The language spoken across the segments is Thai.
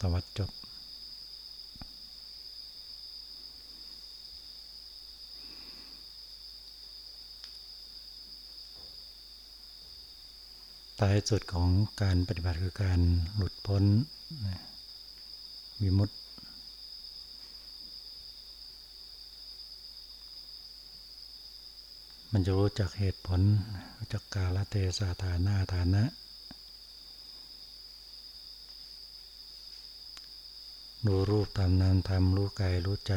ตวัดจบท้ายสุดของการปฏิบัติคือการหลุดพ้นวิมุตติมันจะรู้จักเหตุผลรู้จักกาลเทศาฐานาฐานะ รู้รูปตามนามธรรมรู้กายรู้ใจ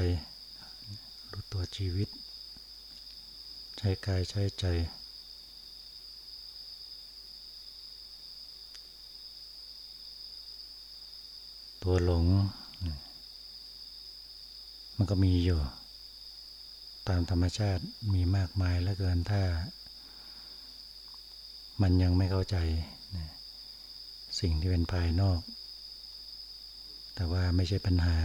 รู้ตัวชีวิต ใช้กายใช้ใจ ตัวหลง มันก็มีอยู่ ตามธรรมชาติมีมากมายแล้วเกินถ้า มันยังไม่เข้าใจ สิ่งที่เป็นภายนอก แต่ว่าไม่ใช่ปัญหา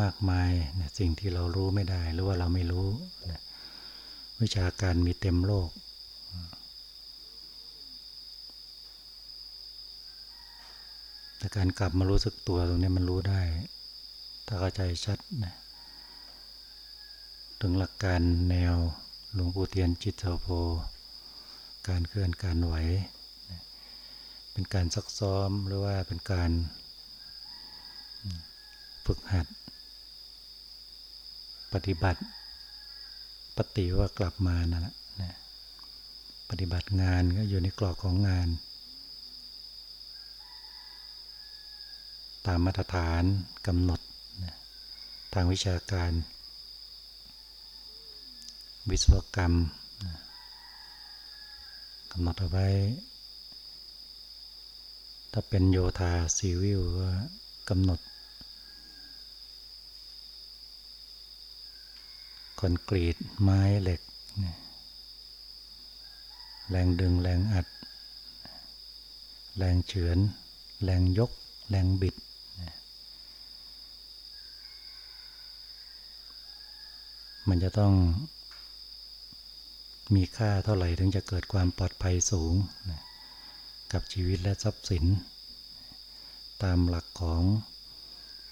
มากมายสิ่งที่เรารู้ไม่ได้ หรือว่าเราไม่รู้วิชาการมีเต็มโลก แต่การกลับมารู้สึกตัวตรงนี้มันรู้ได้ ถ้าเข้าใจชัดนะถึงหลักการแนวหลวงปู่เทียนจิตเทโพการเคลื่อนการไหว เป็นการซักซ้อมหรือว่าเป็นการฝึกหัด ปฏิบัติปฏิว่ากลับมานั่นแหละปฏิบัติงานก็อยู่ในกรอบของงาน ตามมาตรฐานกำหนดทางวิชาการ วิศวกรรมกำหนดเอาไว้ ถ้าเป็นโยธาซีวิลก็กำหนด คอนกรีตไม้เหล็ก แรงดึงแรงอัด แรงเฉือน แรงยก แรงบิด มันจะต้องมีค่าเท่าไหร่ถึงจะเกิดความปลอดภัยสูง กับชีวิตและทรัพย์สิน ตามหลักของ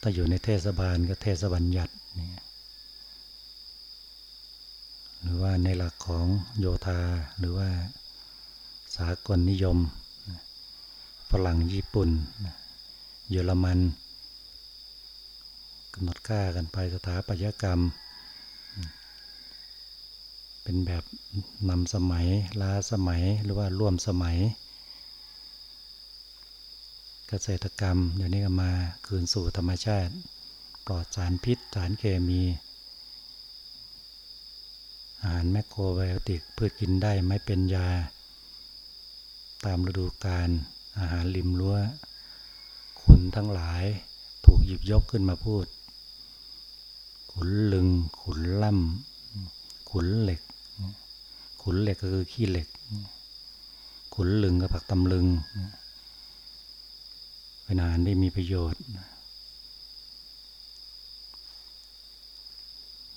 ถ้าอยู่ในเทศบาลก็เทศบัญญัติหรือว่าในหลักของโยธาหรือว่าสากลนิยมฝรั่งญี่ปุ่น เยอรมันกำหนดค่ากันไปสถาปัตยกรรม เป็นแบบนำสมัยล้าสมัยหรือว่าร่วมสมัย เกษตรกรรมเดี๋ยวนี้ก็มาคืนสู่ธรรมชาติ ปลอดสารพิษ สารเคมี อาหารแมคโครไบโอติกพืชกินได้ไม่เป็นยา ตามฤดูกาลอาหารริมรั้ว คุณทั้งหลายถูกหยิบยกขึ้นมาพูด ขุนลึง ขุนล่ำขุนเหล็ก ขุนเหล็กก็คือขี้เหล็ก ขุนลึงกับผักตำลึง เป็นอาหารที่มีประโยชน์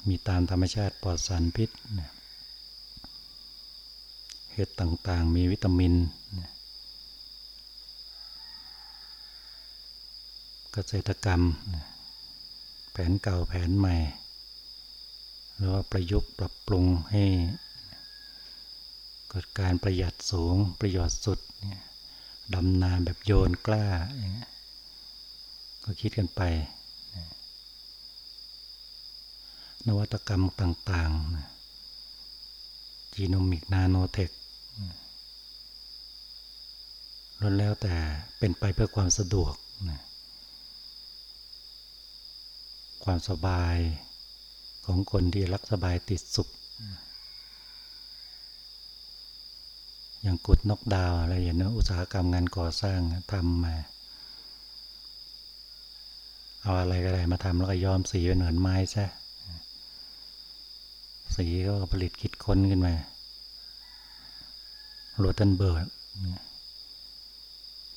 มีตามธรรมชาติปลอดสารพิษเห็ดต่างๆ มีวิตามิน เกษตรกรรม แผนเก่าแผนใหม่ หรือว่าประยุกต์ปรับปรุงให้กิดการประหยัดสูงประโยชน์สุด ดำนาแบบโยนกล้าอย่างเงี้ยก็คิดกันไป นวัตกรรมต่างๆ จีโนมิกนาโนเทคล้วนแล้วแต่เป็นไปเพื่อความสะดวกความสบายของคนที่รักสบายติดสุข อย่างกุดนกดาวอะไรอย่างนี้อุตสาหกรรมงานก่อสร้างทำมาเอาอะไรก็ได้มาทำแล้วก็ย้อมสีเป็นเหมือนไม้ใช่สีก็ผลิตคิดค้นขึ้นมาโรตันเบิร์ด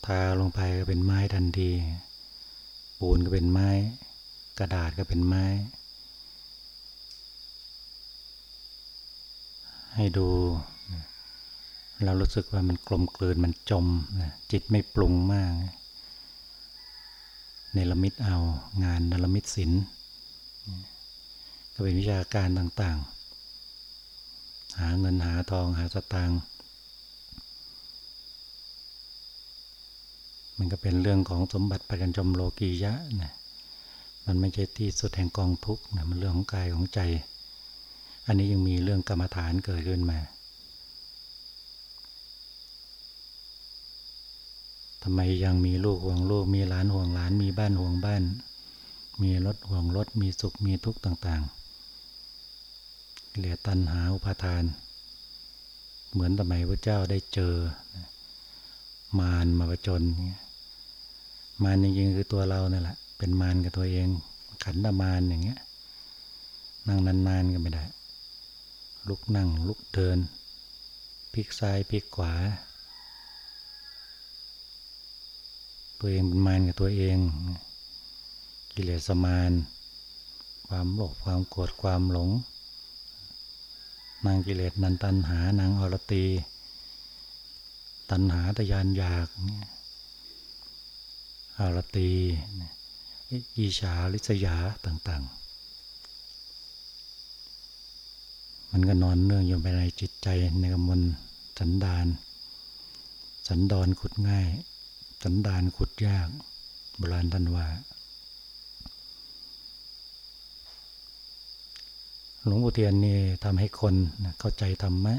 ทาลงไปก็เป็นไม้ทันที ปูนก็เป็นไม้ กระดาษก็เป็นไม้ ให้ดู เรารู้สึกว่ามันกลมกลืนมันจมนะจิตไม่ปรุงมากเนรมิตเอางานนรมิตศิลป์ก็เป็นวิชาการต่างๆ หาเงินหาทองหาสตางค์มันก็เป็นเรื่องของสมบัติปัจจมโลกียะนะมันไม่ใช่ที่สุดแห่งกองทุกข์นะมันเรื่องของกายของใจ อันนี้ยังมีเรื่องกรรมฐานเกิดขึ้นมา ทำไมยังมีลูกห่วงลูก มีหลานห่วงหลาน มีบ้านห่วงบ้าน มีรถห่วงรถ มีสุขมีทุกข์ต่าง ๆ เหลือตันหาอุปาทาน เหมือนสมัยพระเจ้าได้เจอ มารมาประจนมารจริงๆคือตัวเราเนี่ยแหละ เป็นมารกับตัวเอง ขันธมารอย่างเงี้ย นั่งนานๆก็ไม่ได้ ลุกนั่งลุกเดินพลิกซ้ายพลิกขวา ตัวเองเป็นมารกับตัวเอง กิเลสมารความโลภความโกรธความหลง นางกิเลสนันตันหานางอรตี ตันหาตยานอยากอรตีอิชาลิษยาต่างๆ มันก็นอนเนื่องอยู่ภายในจิตใจในกมลสันดาน สันดอนขุดง่าย สันดานขุดยาก โบราณท่านว่า หลวงปู่เทียนนี่ทำให้คนเข้าใจธรรมะ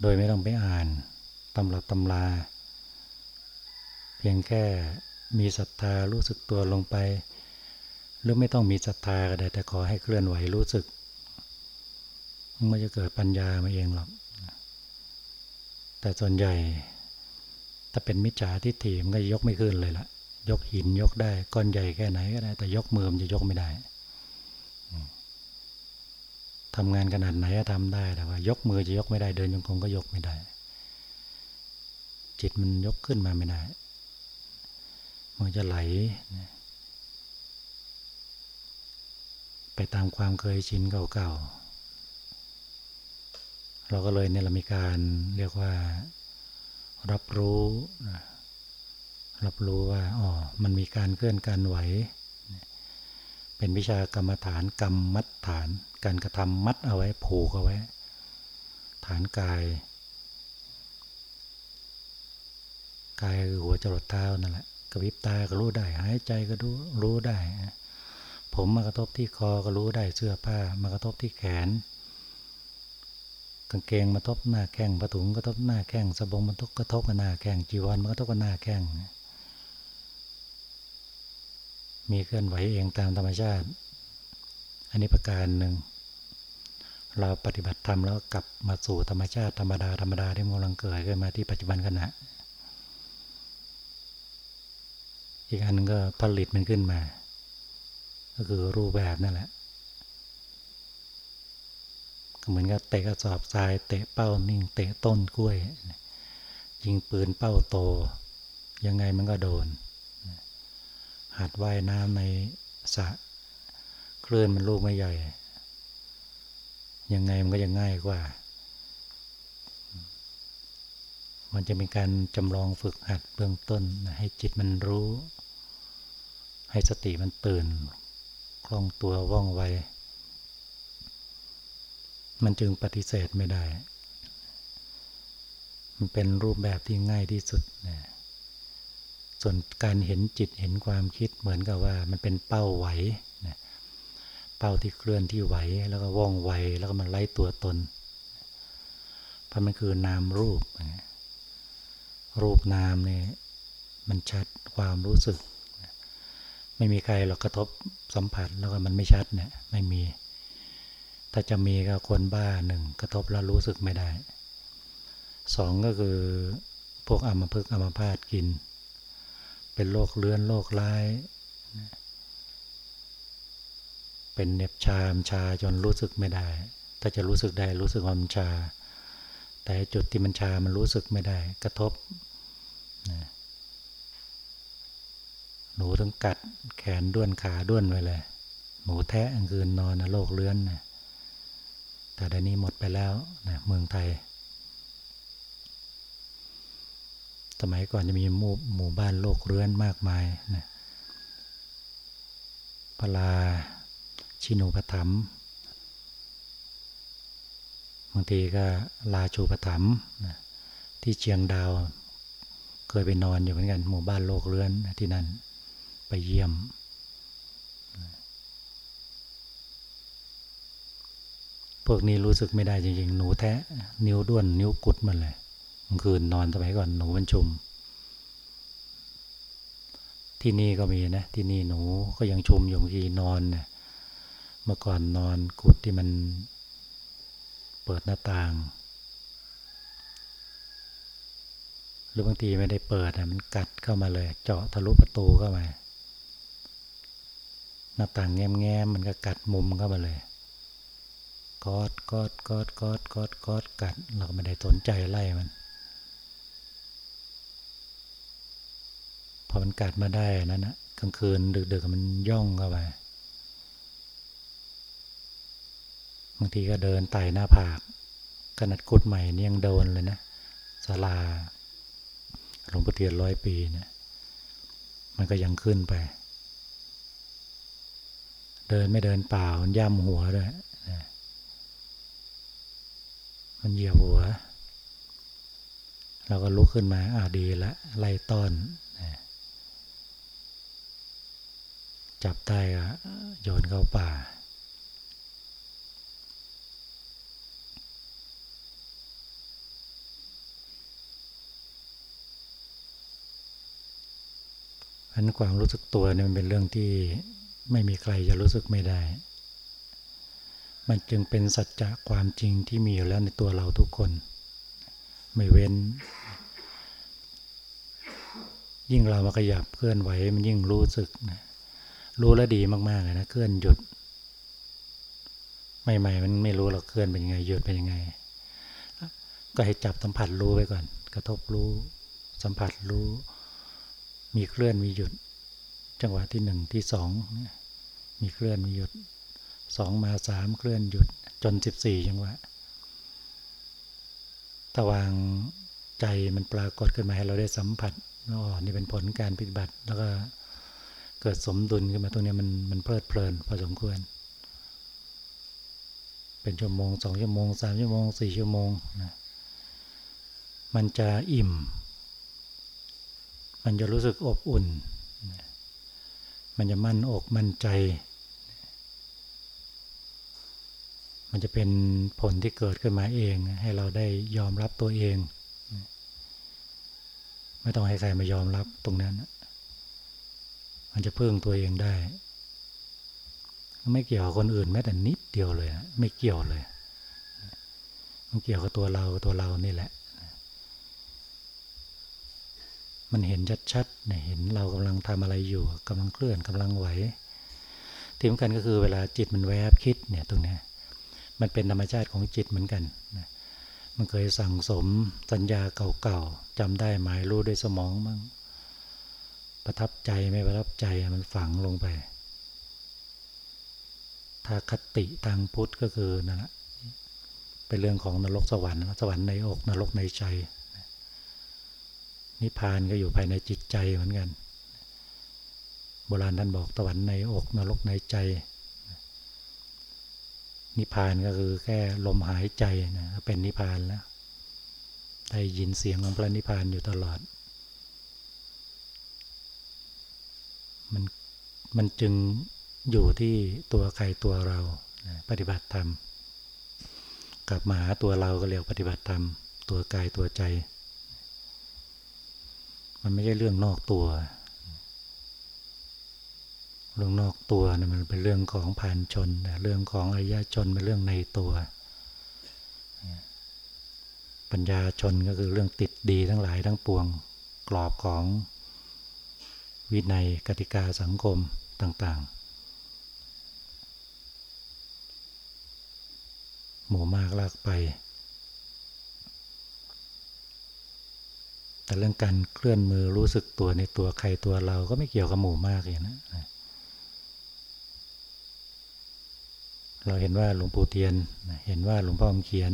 โดยไม่ต้องไปอ่านตำรับตำราเพียงแค่มีศรัทธารู้สึกตัวลงไป หรือไม่ต้องมีศรัทธาก็ได้แต่ขอให้เคลื่อนไหวรู้สึกมันจะเกิดปัญญามาเองหรอกแต่ส่วนใหญ่ ถ้าเป็นมิจฉาทิฏฐิมันก็ยกไม่ขึ้นเลยล่ะ ยกหินยกได้ก้อนใหญ่แค่ไหนก็ได้ แต่ยกมือมันจะยกไม่ได้ทำงานขนาดไหนก็ทำได้แต่ว่า ยกมือจะยกไม่ได้เดินยงคงก็ยกไม่ได้ จิตมันยกขึ้นมาไม่ได้มันจะไหลไปตามความเคยชินเก่าๆเราก็เลยเนี่ยเรามีการเรียกว่า รับรู้รับรู้ว่าอ๋อมันมีการเคลื่อนการไหว เป็นวิชากรรมฐานกรรมมัดฐาน การกระทำมัดเอาไว้ผูกเอาไว้ ฐานกาย กายคือหัวจรดเท้านั่นแหละกระพริบตาก็รู้ได้หายใจก็รู้รู้ได้ ผมมากระทบที่คอก็รู้ได้เสื้อผ้ามากระทบที่แขนางเกงมาทบหน้าแข้งผ้าถุงก็ทบหน้าแข้งสบงมันทบกระทบกับหน้าแข้งจีวรมันก็ทบกับหน้าแข้งมีเคลื่อนไหวเองตามธรรมชาติ อันนี้ประการหนึ่ง เราปฏิบัติธรรมแล้วกลับมาสู่ธรรมชาติธรรมดาธรรมดาที่มันกำลังเกิดขึ้นมาที่ปัจจุบันขณะ อีกอันนึงก็ผลิตมันขึ้นมา ก็คือรูปแบบนั่นแหละ เหมือนกับเตะกระสอบทราย เตะเป้านิ่ง เตะต้นกล้วย ยิงปืนเป้าโต ยังไงมันก็โดน หัดว่ายน้ำในสระคลื่นมันลูกไม่ใหญ่ ยังไงมันก็ยังง่ายกว่า มันจะเป็นการจำลองฝึกหัดเบื้องต้น ให้จิตมันรู้ ให้สติมันตื่น คล่องตัวว่องไว มันจึงปฏิเสธไม่ได้ มันเป็นรูปแบบที่ง่ายที่สุดนะส่วนการเห็นจิตเห็นความคิดเหมือนกับว่ามันเป็นเป้าไหวนะเป้าที่เคลื่อนที่ไหวแล้วก็ว่องไวแล้วก็มันไล่ตัวตน เพราะมันคือนามรูปนะรูปนามเนี่ยมันชัดความรู้สึก ไม่มีใครหรอกกระทบสัมผัสแล้วก็มันไม่ชัดเนี่ยไม่มี ถ้าจะมีก็คนบ้าหนึ่งกระทบแล้วรู้สึกไม่ได้สองก็คือพวกอมพึกอมพาตกิน เป็นโรคเลื้อนโรคร้าย เป็นเน็บชามชาจนรู้สึกไม่ได้ ถ้าจะรู้สึกได้รู้สึกว่ามันชา แต่จุดที่มันชามันรู้สึกไม่ได้ กระทบหนูต้องกัดแขนด้วนขาด้วนไว้เลย หมูแทะกลางคืนนอนนะโรคเลื้อนนะ แต่ดนี้หมดไปแล้วนะเมืองไทย สมัยก่อนจะมีหมู่หมู่บ้านโลกเรือนมากมายนะพลาชินูปถัมบางทีก็ลาชูปถัมนะที่เชียงดาว เคยไปนอนอยู่เหมือนกัน หมู่บ้านโลกเรือนที่นั่นไปเยี่ยม พวกนี้รู้สึกไม่ได้จริงๆ หนูแท้นิ้วด้วนนิ้วกุดมันเลยกลางคืนนอนสมัยก่อนหนูมันชุม ที่นี่ก็มีนะ ที่นี่หนูก็ยังชุมอยู่บางทีนอนเนี่ยเมื่อก่อนนอนกุดที่มันเปิดหน้าต่าง หรือบางทีไม่ได้เปิดนะมันกัดเข้ามาเลย เจาะทะลุประตูเข้ามาหน้าต่างแง้มๆมันก็กัดมุมเข้ามาเลย กอดกอดกอดกอดกอดกอดกัดเราก็ไม่ได้สนใจไล่มัน พอมันกัดมาได้นั้นนะกลางคืนดึกๆมันย่องเข้าไปบางทีก็เดินไต่หน้าผากขนาดกุดใหม่นี่ยังโดนเลยนะศาลาหลวงพ่อเทียนร้อยปีเนะี่ยมันก็ยังขึ้นไป เดินไม่เดินเปล่ามันย่ำหัวด้วย มันเหยียบหัว เราก็ลุกขึ้นมาอ่าดีละไล่ต้อนจับได้ก็โยนเข้าป่า อันความรู้สึกตัวเนี่ยมันเป็นเรื่องที่ไม่มีใครจะรู้สึกไม่ได้ มันจึงเป็นสัจจะความจริงที่มีอยู่แล้วในตัวเราทุกคน ไม่เว้น ยิ่งเรามาขยับเคลื่อนไหวมันยิ่งรู้สึกนะรู้แล้วดีมากๆเลยนะเคลื่อนหยุดใหม่ๆมันไม่รู้เราเคลื่อนเป็นยังไงหยุดเป็นยังไง ก็ให้จับสัมผัสรู้ไว้ก่อน กระทบรู้ สัมผัสรู้ มีเคลื่อนมีหยุด จังหวะที่หนึ่งที่สองมีเคลื่อนมีหยุด สองมาสามเคลื่อนหยุดจนสิบสี่จังหวะตะวางใจมันปรากฏขึ้นมาให้เราได้สัมผัสอ๋อนี่เป็นผลการปฏิบัติ แล้วก็เกิดสมดุลขึ้นมาตรงนี้มันมันเพลิดเพลินพอสมควร เป็นชั่วโมงสองชั่วโมงสามชั่วโมงสี่ชั่วโมงนะมันจะอิ่ม มันจะรู้สึกอบอุ่น มันจะมั่นอกมั่นใจ มันจะเป็นผลที่เกิดขึ้นมาเอง ให้เราได้ยอมรับตัวเอง ไม่ต้องให้ใครมายอมรับตรงนั้น มันจะพึ่งตัวเองได้ ไม่เกี่ยวกับคนอื่นแม้แต่นิดเดียวเลยไม่เกี่ยวเลย มันเกี่ยวกับตัวเราตัวเรานี่แหละ มันเห็นชัดๆเนี่ยเห็นเรากำลังทำอะไรอยู่กำลังเคลื่อนกำลังไหวที่สำคัญก็คือเวลาจิตมันแวบคิดเนี่ยตรงนี้ มันเป็นธรรมชาติของจิตเหมือนกันนะมันเคยสั่งสมสัญญาเก่าๆจำได้หมายรู้ด้วยสมองมั้งประทับใจไม่ประทับใจมันฝังลงไป ถ้าคติทางพุทธก็คือนั่นแหละเป็นเรื่องของนรกสวรรค์สวรรค์ในอกนรกในใจ นิพพานก็อยู่ภายในจิตใจเหมือนกัน โบราณท่านบอกตะวันในอกนรกในใจ นิพพานก็คือแค่ลมหายใจนะเป็นนิพพานแล้วได้ยินเสียงของพระนิพพานอยู่ตลอด มันมันจึงอยู่ที่ตัวใครตัวเราปฏิบัติธรรมกลับมาหาตัวเราก็เรียกปฏิบัติธรรม ตัวกายตัวใจ มันไม่ใช่เรื่องนอกตัว เรื่องนอกตัวนะมันเป็นเรื่องของผ่านชนเรื่องของอริยชนเป็นเรื่องในตัว ปัญญาชนก็คือเรื่องติดดีทั้งหลายทั้งปวงกรอบของวินัยกติกาสังคมต่าง ๆ หมู่มากลากไป แต่เรื่องการเคลื่อนมือรู้สึกตัวในตัวใครตัวเราก็ไม่เกี่ยวกับหมู่มากอย่างนะ เราเห็นว่าหลวงปู่เทียน เห็นว่าหลวงพ่อคำเขียน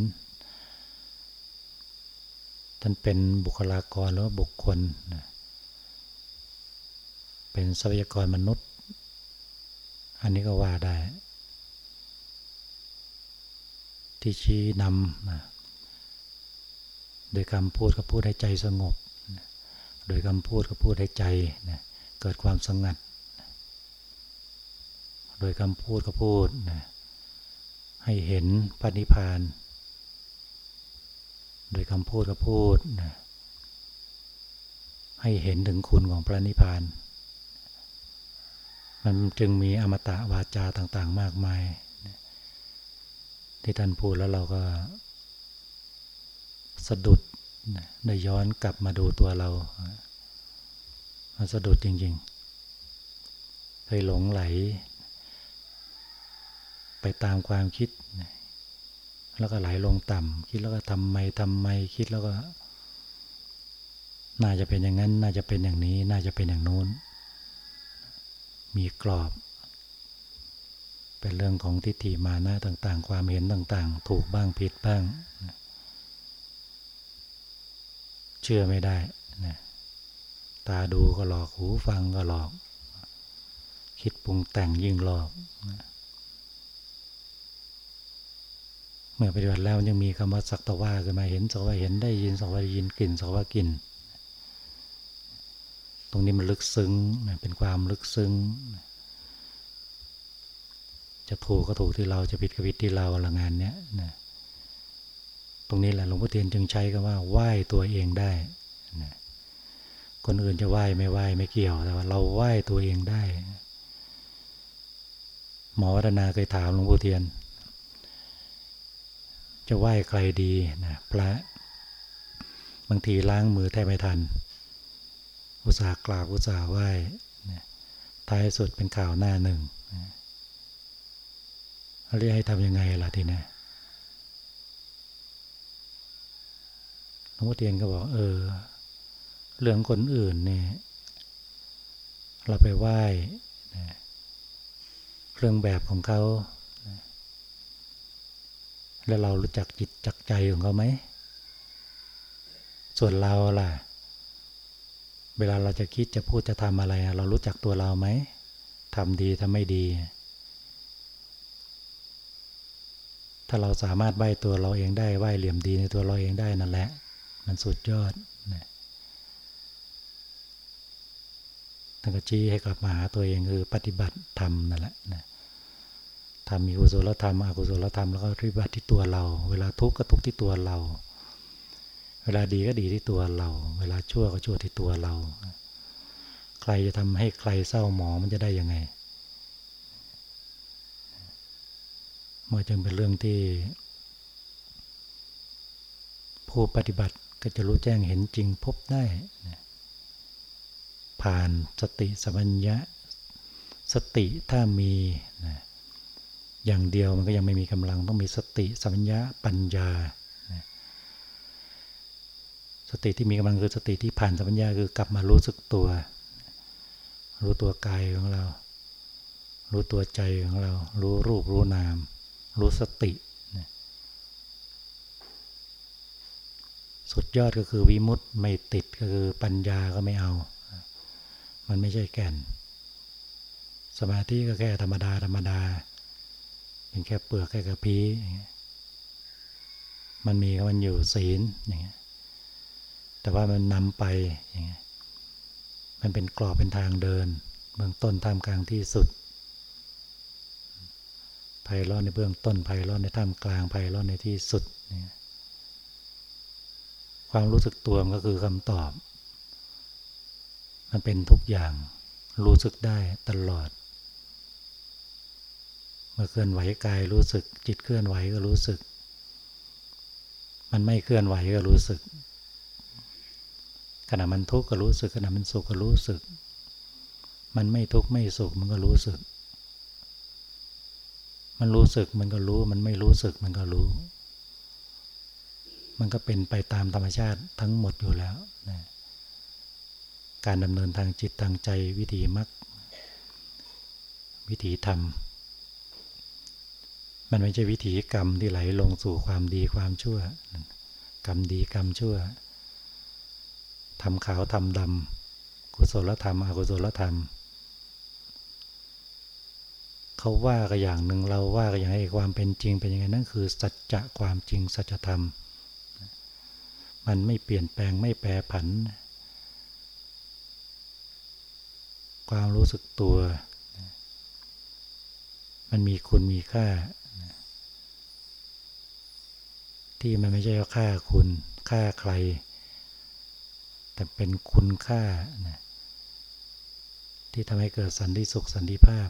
ท่านเป็นบุคลากรหรือว่าบุคคล เป็นทรัพยากรมนุษย์ อันนี้ก็ว่าได้ ที่ชี้นำโดยคำพูดก็พูดให้ใจสงบ โดยคำพูดก็พูดให้ใจเกิดความสงัด โดยคำพูดก็พูดนะ ให้เห็นปณิพาน โดยคำพูดก็พูดนะให้เห็นถึงคุณของพระนิพพาน มันจึงมีอมตะวาจาต่างๆ มากมาย ที่ท่านพูดแล้วเราก็ สะดุดได้ย้อนกลับมาดูตัวเรามันสะดุดจริงๆ เคยหลงไหล ไปตามความคิด แล้วก็ไหลลงต่ำคิดแล้วก็ทำไมทำไมคิดแล้วก็ น่าจะเป็นอย่างนั้น น่าจะเป็นอย่างนี้ น่าจะเป็นอย่างนู้น มีกรอบ เป็นเรื่องของทิฏฐิมานะต่าง ๆ ความเห็นต่าง ๆ ถูกบ้างผิดบ้าง เชื่อไม่ได้นะตาดูก็หลอกหูฟังก็หลอก คิดปรุงแต่งยิ่งหลอกนะเมื่อปฏิบัติแล้วยังมีคำว่าสักตะว่าขึ้นมาเห็นสักว่าเห็นได้ยินสักว่าได้ยินกลิ่นสักว่ากินตรงนี้มันลึกซึ้งเป็นความลึกซึ้ง จะถูกก็ถูกที่เราจะผิดก็ผิดที่เราละงานเนี้ยนะตรงนี้แหละหลวงพ่อเทียนจึงใช้คำว่าไหว้ตัวเองได้นะคนอื่นจะไหว้ไม่ไหว้ไม่เกี่ยวแต่ว่าเราไหว้ตัวเองได้ หมอวัฒนาเคยถามหลวงพ่อเทียน จะไหว้ใครดีนะพระ บางทีล้างมือแทบไม่ทัน อุตส่าห์กราบอุตส่าห์ไหว้ท้ายสุดเป็นข่าวหน้าหนึ่งเรียกให้ทำยังไงล่ะทีนี้หลวงพ่อเทียนก็บอก เออ เรื่องคนอื่นเนี่ยเราไปไหว้เครื่องแบบของเขา แล้วเรารู้จักจิตจักใจของเขาไหม ส่วนเราล่ะ เวลาเราจะคิดจะพูดจะทำอะไร เรารู้จักตัวเราไหมทำดีทำไม่ดี ถ้าเราสามารถไหว้ตัวเราเองได้ไหว้เหลี่ยมดีในตัวเราเองได้นั่นแหละ มันสุดยอดนะท่านก็ชี้ให้กลับมาหาตัวเองคือปฏิบัติธรรมนั่นแหละนะ ทำมีกุศลธรรมอกุศลธรรมแล้วก็ปฏิบัติที่ตัวเรา เวลาทุกข์ก็ทุกข์ที่ตัวเรา เวลาดีก็ดีที่ตัวเรา เวลาชั่วก็ชั่วที่ตัวเรา ใครจะทำให้ใครเศร้าหมองมันจะได้ยังไงมันจึงเป็นเรื่องที่ ผู้ปฏิบัติก็จะรู้แจ้งเห็นจริงพบได้ ผ่านสติสัมปัญญะ สติถ้ามีนะ อย่างเดียวมันก็ยังไม่มีกำลังต้องมีสติสัมปัญญะปัญญา สติที่มีกำลังคือสติที่ผ่านสัมปัญาคือกลับมารู้สึกตัว รู้ตัวกายของเรา รู้ตัวใจของเรา รู้รูปรู้นาม รู้สติ สุดยอดก็คือวิมุตต์ไม่ติดก็คือปัญญาก็ไม่เอา มันไม่ใช่แก่น สมาธิก็แค่ธรรมดาธรรมดา เป็นแค่เปลือกแค่กระพี้มันมีมันอยู่ศีลอย่างเงี้ยแต่ว่ามันนำไปอย่างเงี้ยมันเป็นกรอบเป็นทางเดิน เบื้องต้นท่ามกลางที่สุดไพเราะในเบื้องต้นไพเราะในท่ามกลางไพเราะในที่สุดเนี่ยความรู้สึกตัวมันก็คือคำตอบ มันเป็นทุกอย่างรู้สึกได้ตลอด เมื่อเคลื่อนไหวกายรู้สึก จิตเคลื่อนไหวก็รู้สึก มันไม่เคลื่อนไหวก็รู้สึก ขณะมันทุกข์ก็รู้สึกขณะมันสุขก็รู้สึก มันไม่ทุกข์ไม่สุขมันก็รู้สึก มันรู้สึกมันก็รู้ มันไม่รู้สึกมันก็รู้ มันก็เป็นไปตามธรรมชาติทั้งหมดอยู่แล้วนะการดำเนินทางจิตทางใจวิธีมรรควิธีธรรม มันไม่ใช่วิธีกรรมที่ไหลลงสู่ความดีความชั่ว กรรมดีกรรมชั่วทำขาวทำดำกุศลธรรม อกุศลธรรม เขาว่าก็อย่างหนึ่งเราว่าก็อย่างไอ้ความเป็นจริงเป็นยังไงนั่นคือ สัจจะความจริงสัจธรรม มันไม่เปลี่ยนแปลงไม่แปรผัน ความรู้สึกตัว มันมีคุณมีค่า ที่มันไม่ใช่ค่าคุณค่าใคร แต่เป็นคุณค่าที่ทำให้เกิดสันติสุขสันติภาพ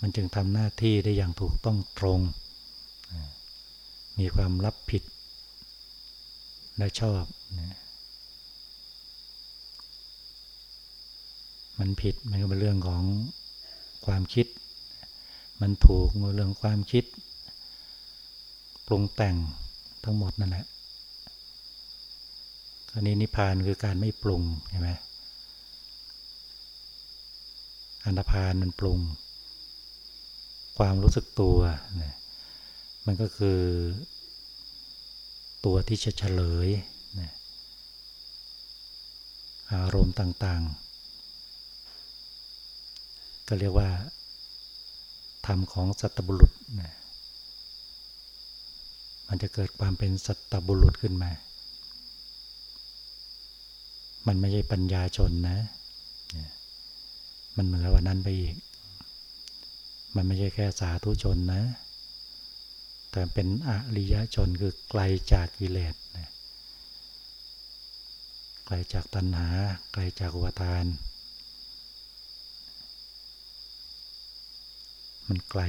มันจึงทำหน้าที่ได้อย่างถูกต้องตรง มีความรับผิด และชอบ มันผิดมันก็เป็นเรื่องของความคิด มันถูกเรื่องความคิด ปรุงแต่งทั้งหมดนั่นแหละอันนี้นิพพานคือการไม่ปรุงใช่ไหมอันธพาลมันปรุง ความรู้สึกตัวนะมันก็คือตัวที่จะเฉลยนะอารมณ์ต่างๆ ก็เรียกว่าธรรมของสัตบุรุษนะ มันจะเกิดความเป็นสัตบุรุษขึ้นมา มันไม่ใช่ปัญญาชนนะ มันเหนือกว่านั้นไปอีก มันไม่ใช่แค่สาธุชนนะ แต่เป็นอริยชนคือไกลจากกิเลสนะไกลจากตัณหา ไกลจากอุปทาน มันไกล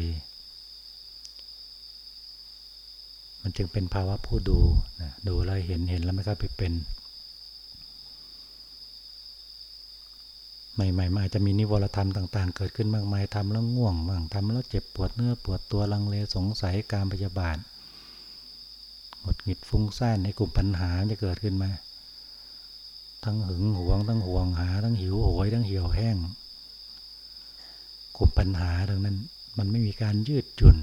มันจึงเป็นภาวะผู้ดูนะดูแล้วเห็นเห็นแล้วไม่ก็ไปเป็น ใหม่ๆมาอาจจะมีนิวรธรรมต่าง ๆ เกิดขึ้นมากมายทำแล้วง่วงบ้างทำแล้วเจ็บปวดเนื้อปวดตัวลังเลสงสัยการพยาบาทหมดหงิดฟุ้งซ่านในกลุ่มปัญหาจะเกิดขึ้นมา ทั้งหึงหวง ทั้งห่วงหา ทั้งหิวโหย ทั้งเหี่ยวแห้ง กลุ่มปัญหาดังนั้น มันไม่มีการยืดจุ่น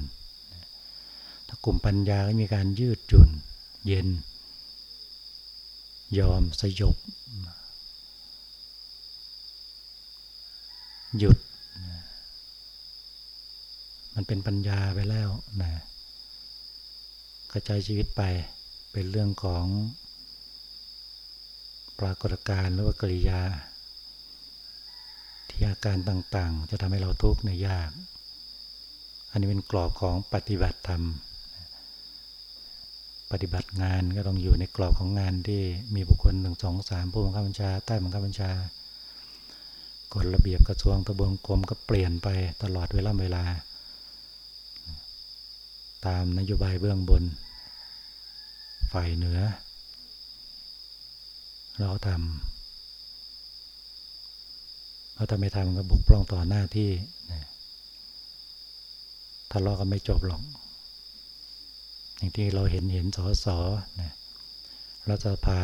ถ้ากลุ่มปัญญาก็มีการยืดจุนเย็น ยอมสยบ หยุด มันเป็นปัญญาไปแล้วนะกระจายชีวิตไปเป็นเรื่องของปรากฏการณ์หรือว่ากริยา ที่อาการต่างๆ จะทำให้เราทุกข์ในยาก อันนี้เป็นกรอบของปฏิบัติธรรม ปฏิบัติงานก็ต้องอยู่ในกรอบของงานที่มีบุคคลหนึ่งสองสามผู้บังคับบัญชาใต้บังคับบัญชากฎระเบียบกระทรวงทบวงกรมก็เปลี่ยนไปตลอดเวลาเวลา ตามนโยบายเบื้องบน ฝ่ายเหนือ เราทำเราทำไม่ทำก็บุกปล้องต่อหน้าที่ทะเลาะกันไม่จบหรอก อย่างที่เราเห็นเห็นสอสอนะรัฐสภา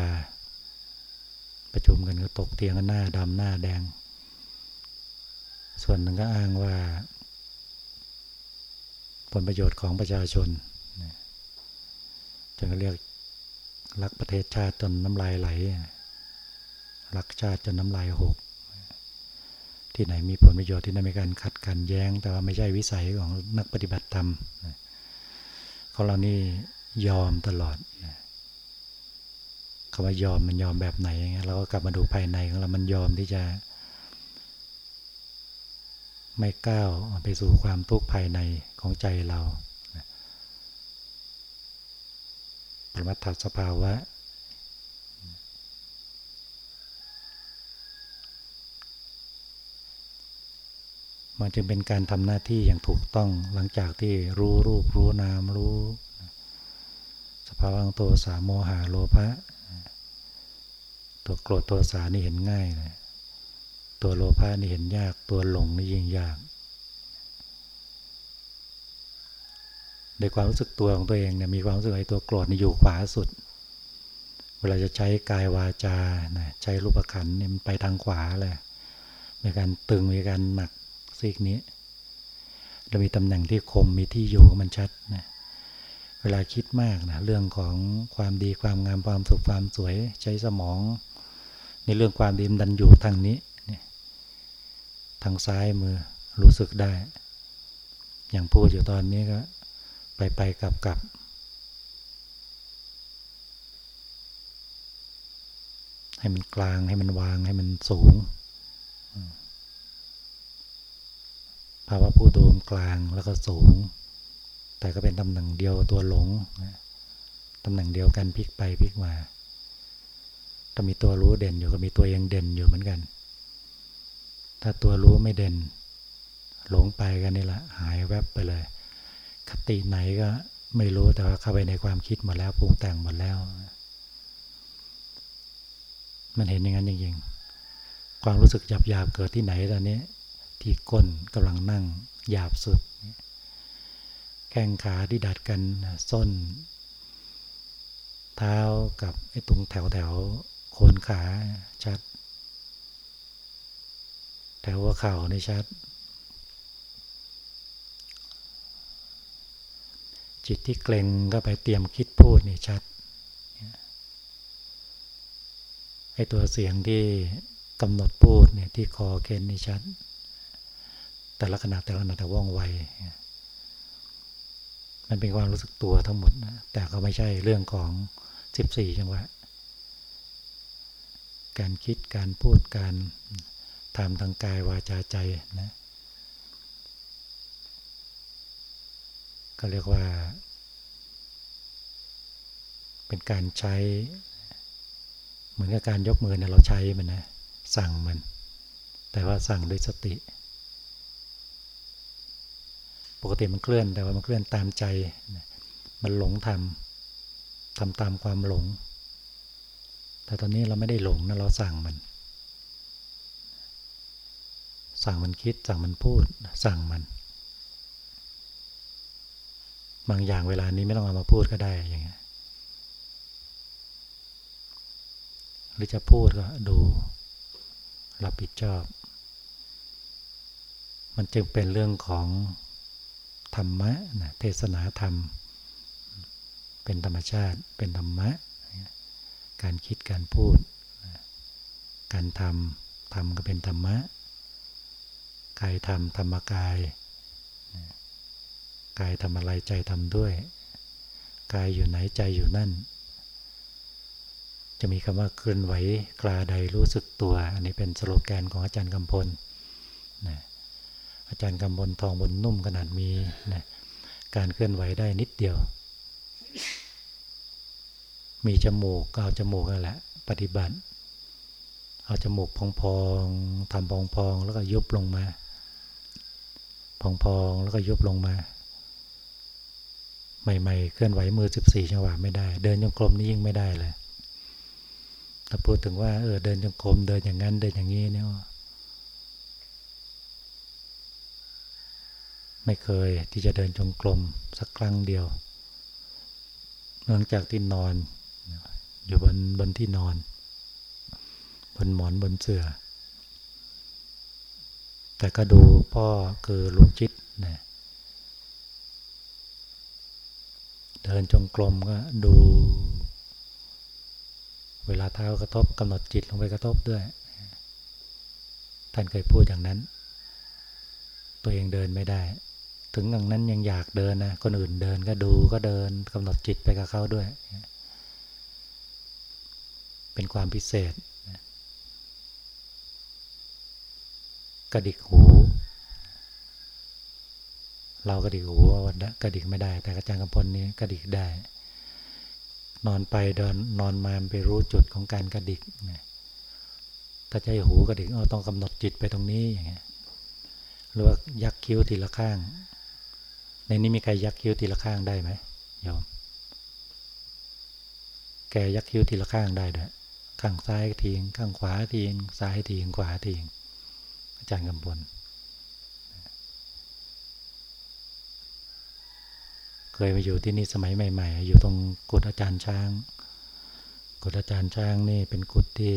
ประชุมกันก็ตกเตียงกันหน้าดำหน้าแดง ส่วนหนึ่งก็อ้างว่า ผลประโยชน์ของประชาชนจึงเรียกรักประเทศชาติจนน้ำลายไหล รักชาติจนน้ำลายหก ที่ไหนมีผลประโยชน์ที่นั่นมีการขัดกันแย้ง แต่ว่าไม่ใช่วิสัยของนักปฏิบัติธรรม ของเรานี่ยอมตลอดคำว่ายอมมันยอมแบบไหนเราก็กลับมาดูภายในของเรา มันยอมที่จะ ไม่ก้าวไปสู่ความทุกข์ภายในของใจเราปรมัตถสภาวะ มันจึงเป็นการทำหน้าที่อย่างถูกต้องหลังจากที่รู้รูปรู้นามรู้ สภาวะตัวสาโมหาโลภะตัวโกรธตัวสานี่เห็นง่ายเลยตัวโลภะนี่เห็นยากตัวหลงนี่ยิ่งยากในความรู้สึกตัวของตัวเองเนี่ยมีความรู้สึกไอ้ตัวโกรธนี่อยู่ขวาสุด เวลาจะใช้กายวาจานะใช้รูปขันเนี่ยมันไปทางขวาเลยมีการตึงมีการหนัก ซีกนี้ เรามีตำแหน่งที่คมมีที่อยู่มันชัดนะเววลาคิดมากนะเรื่องของความดีความงามความสุขความสวยใช้สมอง ในเรื่องความดีมันดันอยู่ทางนี้ทางซ้ายมือรู้สึกได้ อย่างพูดอยู่ตอนนี้ก็ไปไปกลับกลับให้มันกลางให้มันวางให้มันสูง ภาวะผู้ดูมกลางแล้วก็สูง แต่ก็เป็นตำแหน่งเดียวตัวหลงตำแหน่งเดียวกันพลิกไปพลิกมาถ้ามีตัวรู้เด่นอยู่ก็มีตัวเองเด่นอยู่เหมือนกัน ถ้าตัวรู้ไม่เด่น หลงไปกันนี่แหละหายแวบไปเลย คติไหนก็ไม่รู้แต่ว่าเข้าไปในความคิดหมดแล้วปรุงแต่งหมดแล้ว มันเห็นอย่างนั้นจริงๆความรู้สึกหยาบๆเกิดที่ไหนตอนนี้ ที่ก้นกำลังนั่งหยาบสุด แข้งขาที่ดัดกันส้น เท้ากับไอ้ตรงแถวแถวโคนขาชัด แถวหัวเข่าในชัด จิตที่เกร็งก็ไปเตรียมคิดพูดนี่ชัดไอ้ตัวเสียงที่กำหนดพูดเนี่ยที่คอเคนนี่ชัด แต่ละขณะแต่ละขณะแต่ว่องไว มันเป็นความรู้สึกตัวทั้งหมดนะแต่ก็ไม่ใช่เรื่องของสิบสี่จังหวะ การคิดการพูดการทำทางกายวาจาใจนะก็เรียกว่า เป็นการใช้ เหมือนกับการยกมือเนี่ยเราใช้มันนะ สั่งมัน แต่ว่าสั่งด้วยสติ กติมันเคลื่อน แต่ว่ามันเคลื่อนตามใจ มันหลงทำทำตามความหลง แต่ตอนนี้เราไม่ได้หลงนะเราสั่งมัน สั่งมันคิด สั่งมันพูด สั่งมัน บางอย่างเวลานี้ไม่ต้องเอามาพูดก็ได้อย่างเงี้ยหรือจะพูดก็ดู รับผิดชอบ มันจึงเป็นเรื่องของ ธรรมะนะเทศนาธรรม เป็นธรรมชาติ เป็นธรรมะ การคิดการพูด การทำทำก็เป็นธรรมะ กายทำธรรมกาย กายทำอะไรใจทำด้วย กายอยู่ไหนใจอยู่นั่น จะมีคำว่าเคลื่อนไหวกลาใดรู้สึกตัว อันนี้เป็นสโลแกนของอาจารย์กำพลนะ อาจารย์กำบลทองบนนุ่มขนาดมีนะการเคลื่อนไหวได้นิดเดียว มีจมูกก็เอาจมูกนั่นแหละปฏิบัติ เอาจมูกพองๆทำพองๆแล้วก็ยุบลงมา พองๆแล้วก็ยุบลงมา ใหม่ๆ เคลื่อนไหวมือ 14จังหวะไม่ได้ เดินจงกรมนี่ยิ่งไม่ได้เลยแต่พูดถึงว่าเออเดินจงกรมเดินอย่างนั้นเดินอย่างนี้เนี่ย ไม่เคยที่จะเดินจงกรมสักครั้งเดียว หลังจากที่นอน อยู่บนบนที่นอน บนหมอนบนเสื่อ แต่ก็ดูพ่อคือลุงจิตนะเดินจงกรมก็ดู เวลาเท้ากระทบกำหนดจิตลงไปกระทบด้วย ท่านเคยพูดอย่างนั้น ตัวเองเดินไม่ได้ ถึงอย่างนั้นยังอยากเดินนะคนอื่นเดินก็ดูก็เดินกำหนดจิตไปกับเขาด้วย เป็นความพิเศษกระดิกหู เรากระดิกหูวันกระดิกไม่ได้ แต่กระจางกำพลนี้กระดิกได้ นอนไปเดินนอนมาไปรู้จุดของการกระดิกถ้าใจหูกระดิกเอาต้องกำหนดจิตไปตรงนี้อย่างเงี้ยหรือว่ายักคิ้วทีละข้าง ในนี้มีใครยักคิ้วทีละข้างได้ไหมโยม แกยักคิ้วทีละข้างได้ด้วยข้างซ้ายทีงข้างขวาทีงซ้ายทีงขวาทีงอาจารย์กำพลเคยมาอยู่ที่นี่สมัยใหม่ ๆ อยู่ตรงกุฏอาจารย์ช้าง กุฏอาจารย์ช้างนี่เป็นกุฏที่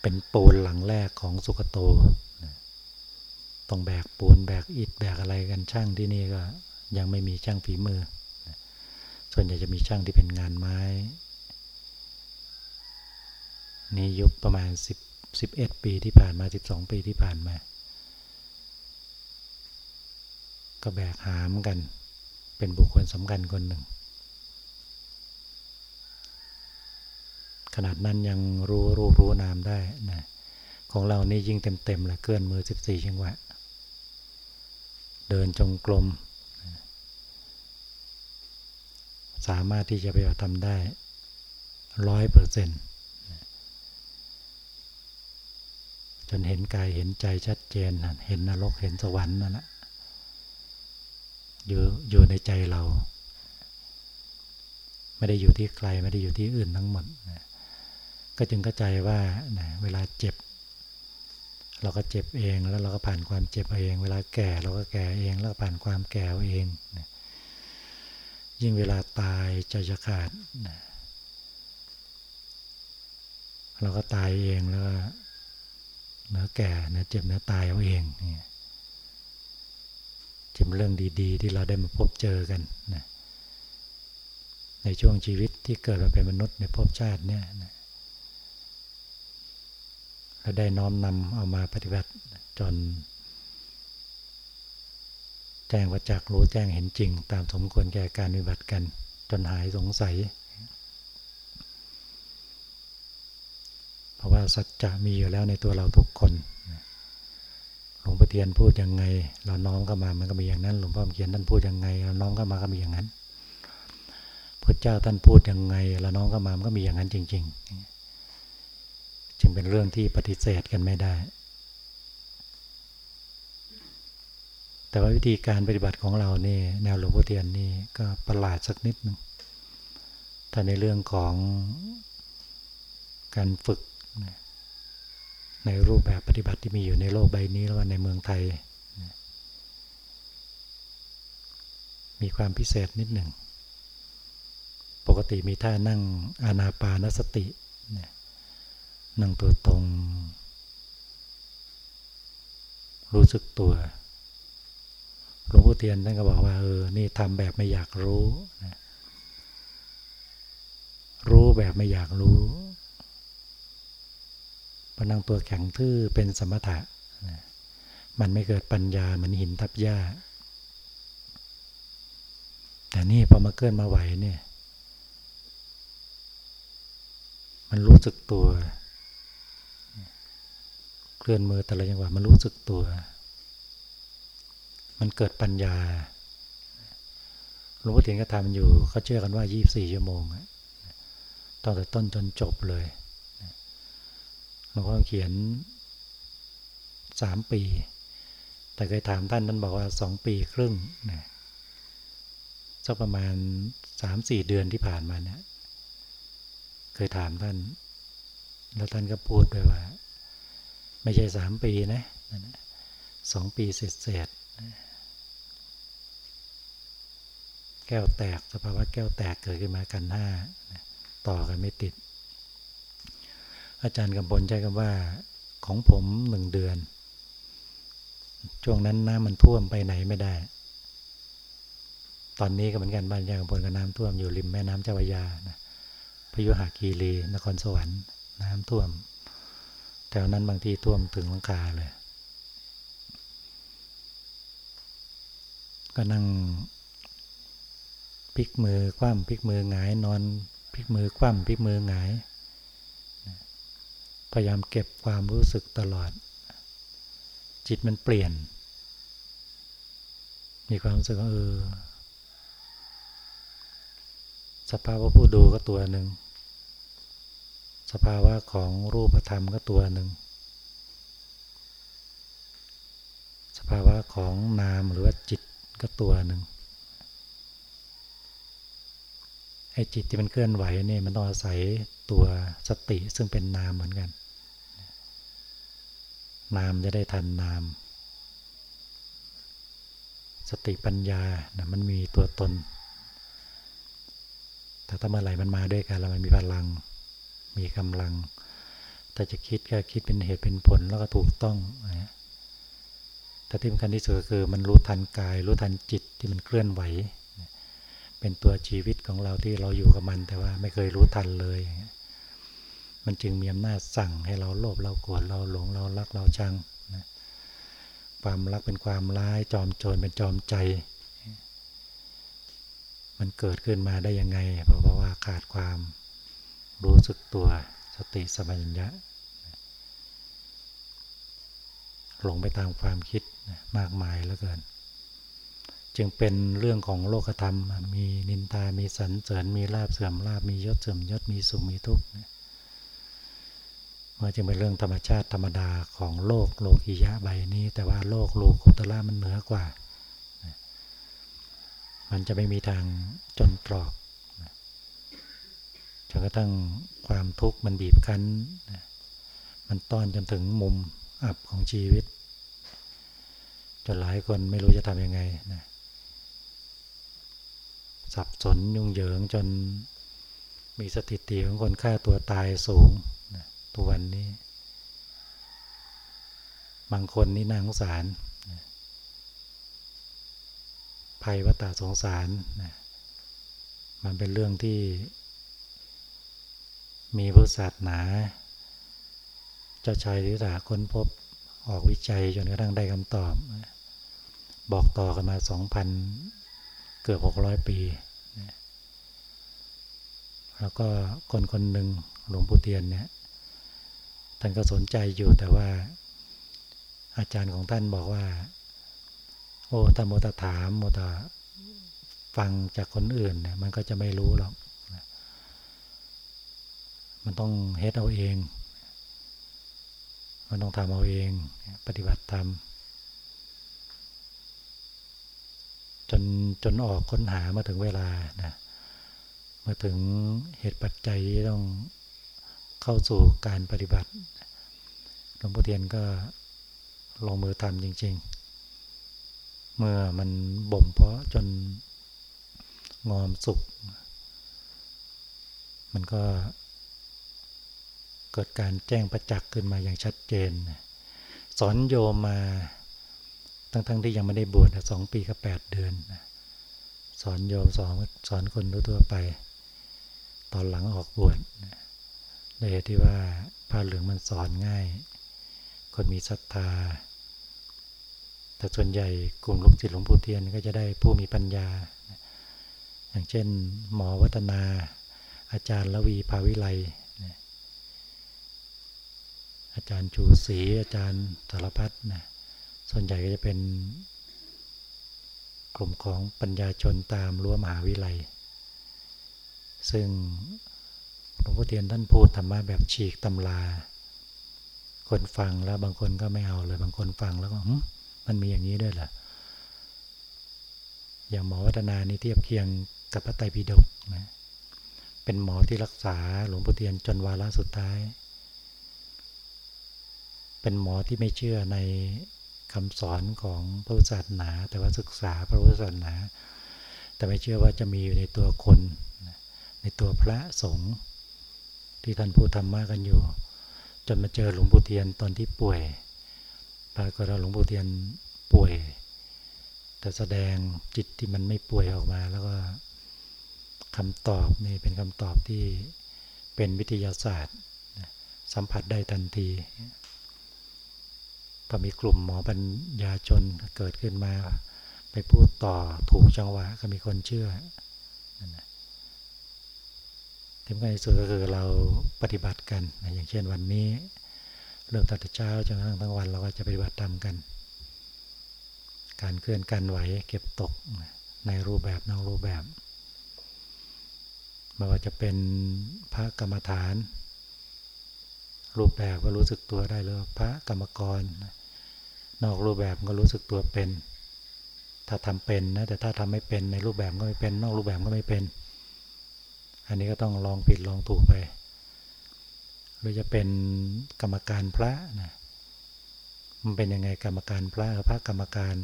เป็นปูนหลังแรกของสุกโต ต้องแบกปูนแบกอิฐแบกอะไรกันช่างที่นี่ก็ยังไม่มีช่างฝีมือ ส่วนใหญ่จะมีช่างที่เป็นงานไม้ นี่ยุคประมาณ 10 11 ปีที่ผ่านมา 12 ปีที่ผ่านมา ก็แบกหามกัน เป็นบุคคลสำคัญคนหนึ่ง ขนาดนั้นยังรู้รูปรู้นามได้นะของเรานี่ยิ่งเต็มๆเลยเคลื่อนมือ 14 จังหวะ เดินจงกรมสามารถที่จะไปทำได้ร้อยเปอร์เซ็นต์จนเห็นกายเห็นใจชัดเจน เห็นนรกเห็นสวรรค์นั่นแหละอยู่อยู่ในใจเรา ไม่ได้อยู่ที่ใครไม่ได้อยู่ที่อื่นทั้งหมด ก็จึงเข้าใจว่าเวลาเจ็บ เราก็เจ็บเองแล้วเราก็ผ่านความเจ็บเอง เวลาแก่เราก็แก่เอง แล้วก็ผ่านความแก่เองยิ่งเวลาตายใจจะขาดเราก็ตายเองแล้วเนื้อแก่เนื้อเจ็บเนื้อตายเอาเองเนี่ยจะเป็นเรื่องดีๆ ที่เราได้มาพบเจอกันนะในช่วงชีวิตที่เกิดมาเป็นมนุษย์ในภพชาติเนี่ยนะ เราได้น้อมนำเอามาปฏิบัติจน แจ้งว่าจักรู้แจ้งเห็นจริง ตามสมควรแก่การปฏิบัติกัน จนหายสงสัย เพราะว่าสัจจะมีอยู่แล้วในตัวเราทุกคนหลวงพ่อเทียนพูดยังไง เราน้อมเข้ามามันก็มีอย่างนั้นหลวงพ่อเขียนท่านพูดยังไง เราน้อมเข้ามาก็มีอย่างนั้นพระเจ้าท่านพูดยังไง เราน้อมเข้ามามันก็มีอย่างนั้นจริง ๆ เป็นเรื่องที่ปฏิเสธกันไม่ได้ แต่ว่าวิธีการปฏิบัติของเรานี่แนวหลวงพ่อเทียนนี่ก็ประหลาดสักนิดนึงถ้าในเรื่องของการฝึก ในรูปแบบปฏิบัติที่มีอยู่ในโลกใบนี้แล้วในเมืองไทย มีความพิเศษนิดหนึ่ง ปกติมีท่านั่งอานาปานสตินั่ นั่งตัวตรง รู้สึกตัวหลวงพ่อเทียนท่านก็บอกว่าเออนี่ทำแบบไม่อยากรู้นะรู้แบบไม่อยากรู้พนังตัวแข็งทื่อเป็นสมถะนะมันไม่เกิดปัญญาเหมือนหินทับหญ้า แต่นี่พอมาเกินมาไหวเนี่ย มันรู้สึกตัว ลื่อนมือแต่ละจังหวะมันรู้สึกตัว มันเกิดปัญญาหลวงพ่อเทียนก็ทำอยู่เขาเชื่อกันว่า 24 ชั่วโมงตั้งแต่ต้นจนจบเลยหลวงพ่อเขียนสามปี แต่เคยถามท่านท่านบอกว่าสองปีครึ่งนะสักประมาณสามสี่เดือนที่ผ่านมาเนี่ย เคยถามท่าน แล้วท่านก็พูดไปว่า ไม่ใช่สามปีนะสองปีเสร็จเสร็จแก้วแตกสภาวะแก้วแตกเกิดขึ้นมากันห้าต่อกันไม่ติด อาจารย์กำพลใช้คำว่าของผมหนึ่งเดือน ช่วงนั้นน้ำมันท่วมไปไหนไม่ได้ ตอนนี้ก็เหมือนกันบ้านยางกำพลกับน้ำท่วมอยู่ริมแม่น้ำเจ้าพระยานะพยุหาคีรีนครสวรรค์ น้ำท่วม แถวนั้นบางทีท่วมถึงลังคาเลย ก็นั่งพลิกมือคว่ำพลิกมือหงายนอนพลิกมือคว่ำพลิกมือหงายพยายามเก็บความรู้สึกตลอด จิตมันเปลี่ยน มีความรู้สึกว่าเออสภาวะผู้ดูก็ตัวหนึ่ง สภาวะของรูปธรรมก็ตัวหนึ่ง สภาวะของนามหรือว่าจิตก็ตัวหนึ่งไอ้จิตที่มันเคลื่อนไหวนี่มันต้องอาศัยตัวสติซึ่งเป็นนามเหมือนกัน นามจะได้ทันนาม สติปัญญานะมันมีตัวตน แต่ถ้าเมื่อไหร่มันมาด้วยกันแล้วมันมีพลัง มีกำลัง แต่จะคิดก็คิดเป็นเหตุเป็นผลแล้วก็ถูกต้องนะแต่ที่สำคัญที่สุดก็คือมันรู้ทันกาย รู้ทันจิตที่มันเคลื่อนไหว เป็นตัวชีวิตของเราที่เราอยู่กับมัน แต่ว่าไม่เคยรู้ทันเลย มันจึงมีอำนาจสั่งให้เราโลภเราโกรธเราหลงเรารักเราชังนะความรักเป็นความร้ายจอมโจรเป็นจอมใจ มันเกิดขึ้นมาได้ยังไง เพราะว่าขาดความ รู้สึกตัวสติสมัญญะหลงไปตามความคิดมากมายเหลือเกิน จึงเป็นเรื่องของโลกธรรม มีนินทามีสันเสริญ มีลาบเสื่อมลาบ มียศเสื่อมยศ มีสุข มีทุกข์มันจึงเป็นเรื่องธรรมชาติธรรมดาของโลกโลกียะใบนี้ แต่ว่าโลกโลกุตละมันเหนือกว่า มันจะไม่มีทางจนตรอก นกระทั่งความทุกข์มันบีบคั้น มันต้อนจนถึงมุมอับของชีวิต จนหลายคนไม่รู้จะทำยังไงนะสับสนยุ่งเหยิงจนมีสถิติของคนฆ่าตัวตายสูงนะตัววันนี้ บางคนนี่น่าสงสารนะภัยวัตาสงสารนะมันเป็นเรื่องที่ มีพุทธศาสนาเจ้าชายทิสาค้นพบออกวิจัยจนกระทั่งได้คำตอบ บอกต่อกันมาสองพันเกือบหกร้อยปี แล้วก็คนคนหนึ่งหลวงปู่เทียนเนี่ยท่านก็สนใจอยู่แต่ว่า อาจารย์ของท่านบอกว่า โอ้ถ้าโมตถามโมตฟังจากคนอื่นเนี่ยมันก็จะไม่รู้หรอก มันต้องเฮ็ดเอาเอง มันต้องทำเอาเอง ปฏิบัติธรรมจนจนออกค้นหามาถึงเวลานะมาถึงเหตุปัจจัยที่ต้องเข้าสู่การปฏิบัติหลวงพ่อเทียนก็ลงมือทำจริง ๆ เมื่อมันบ่มเพาะจนงอมสุก มันก็ เกิดการแจ้งประจักษ์ขึ้นมาอย่างชัดเจน สอนโยมมาทั้งๆทที่ยังไม่ได้บวชสองปีกับแปดเดือน สอนโยมสอนสอนคนทั่วไป ตอนหลังออกบวชในเหตุที่ว่าผ้าเหลืองมันสอนง่าย คนมีศรัทธา แต่ส่วนใหญ่กลุ่มลูกศิษย์หลวงปู่เทียนก็จะได้ผู้มีปัญญา อย่างเช่น หมอวัฒนา อาจารย์ละวีภาวิไล อาจารย์ชูศรีอาจารย์สารพัดนะส่วนใหญ่ก็จะเป็น กลุ่มของปัญญาชนตามรั้วมหาวิทยาลัยซึ่งหลวงพ่อเทียนท่านพูดธรรมะแบบฉีกตำรา คนฟังแล้วบางคนก็ไม่เอาเลย บางคนฟังแล้วก็มันมีอย่างนี้ด้วยเหรออย่างหมอวัฒนานี่เทียบเคียงกับพระไตรปิฎกนะเป็นหมอที่รักษาหลวงพ่อเทียนจนวาระสุดท้าย เป็นหมอที่ไม่เชื่อในคำสอนของพระพุทธศาสนา แต่ว่าศึกษาพระพุทธศาสนา แต่ไม่เชื่อว่าจะมีอยู่ในตัวคน ในตัวพระสงฆ์ที่ท่านพูดธรรมะกันอยู่ จนมาเจอหลวงปู่เทียนตอนที่ป่วยปรากฏว่าหลวงปู่เทียนป่วย แต่แสดงจิตที่มันไม่ป่วยออกมา แล้วก็คำตอบนี่เป็นคำตอบที่เป็นวิทยาศาสตร์ สัมผัสได้ทันที พอมีกลุ่มหมอปัญญาชนเกิดขึ้นมา ไปพูดต่อถูกจังหวะ ก็มีคนเชื่อที่สำคัญที่สุดก็คือเราปฏิบัติกันอย่างเช่นวันนี้ เริ่มตั้งแต่เช้าจนกระทั่งทั้งวันเราก็จะปฏิบัติตามกัน การเคลื่อนการไหวเก็บตกในรูปแบบนอกรูปแบบไม่ว่าจะเป็นพระกรรมฐาน รูปแบบก็รู้สึกตัวได้เลยพระกรรมกร นอกรูปแบบก็รู้สึกตัวเป็น ถ้าทำเป็นนะแต่ถ้าทำไม่เป็นในรูปแบบก็ไม่เป็น นอกรูปแบบก็ไม่เป็น อันนี้ก็ต้องลองผิดลองถูกไปหรือจะเป็นกรรมการพระนะมันเป็นยังไงกรรมการพระพระกรรมการ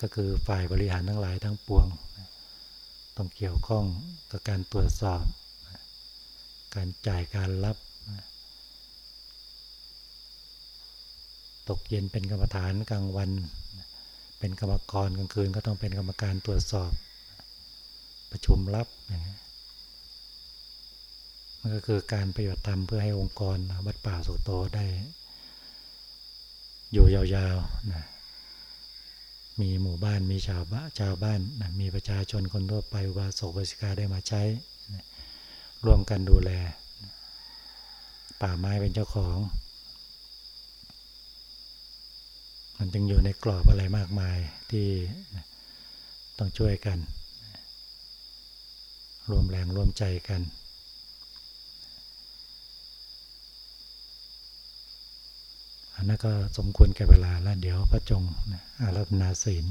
ก็คือฝ่ายบริหารทั้งหลายทั้งปวง ต้องเกี่ยวข้องกับการตรวจสอบ การจ่ายการรับ ตกเย็นเป็นกรรมฐานกลางวัน เป็นกรรมกรกลางคืนก็ต้องเป็นกรรมการตรวจสอบ ประชุมลับอย่างนี้มันก็คือการประโยชน์ธรรมเพื่อให้องค์กรวัดป่าสุโตได้ อยู่ยาวๆนะมีหมู่บ้านมีชาวบ้านชาวบ้านนะมีประชาชนคนทั่วไปวาสกวสิกาได้มาใช้นะร่วมกันดูแล ป่าไม้เป็นเจ้าของ มันจึงอยู่ในกรอบอะไรมากมายที่ต้องช่วยกัน รวมแรงรวมใจกัน อันนั้นก็สมควรแก่เวลาแล้วเดี๋ยวพระจงอารัธนาศีล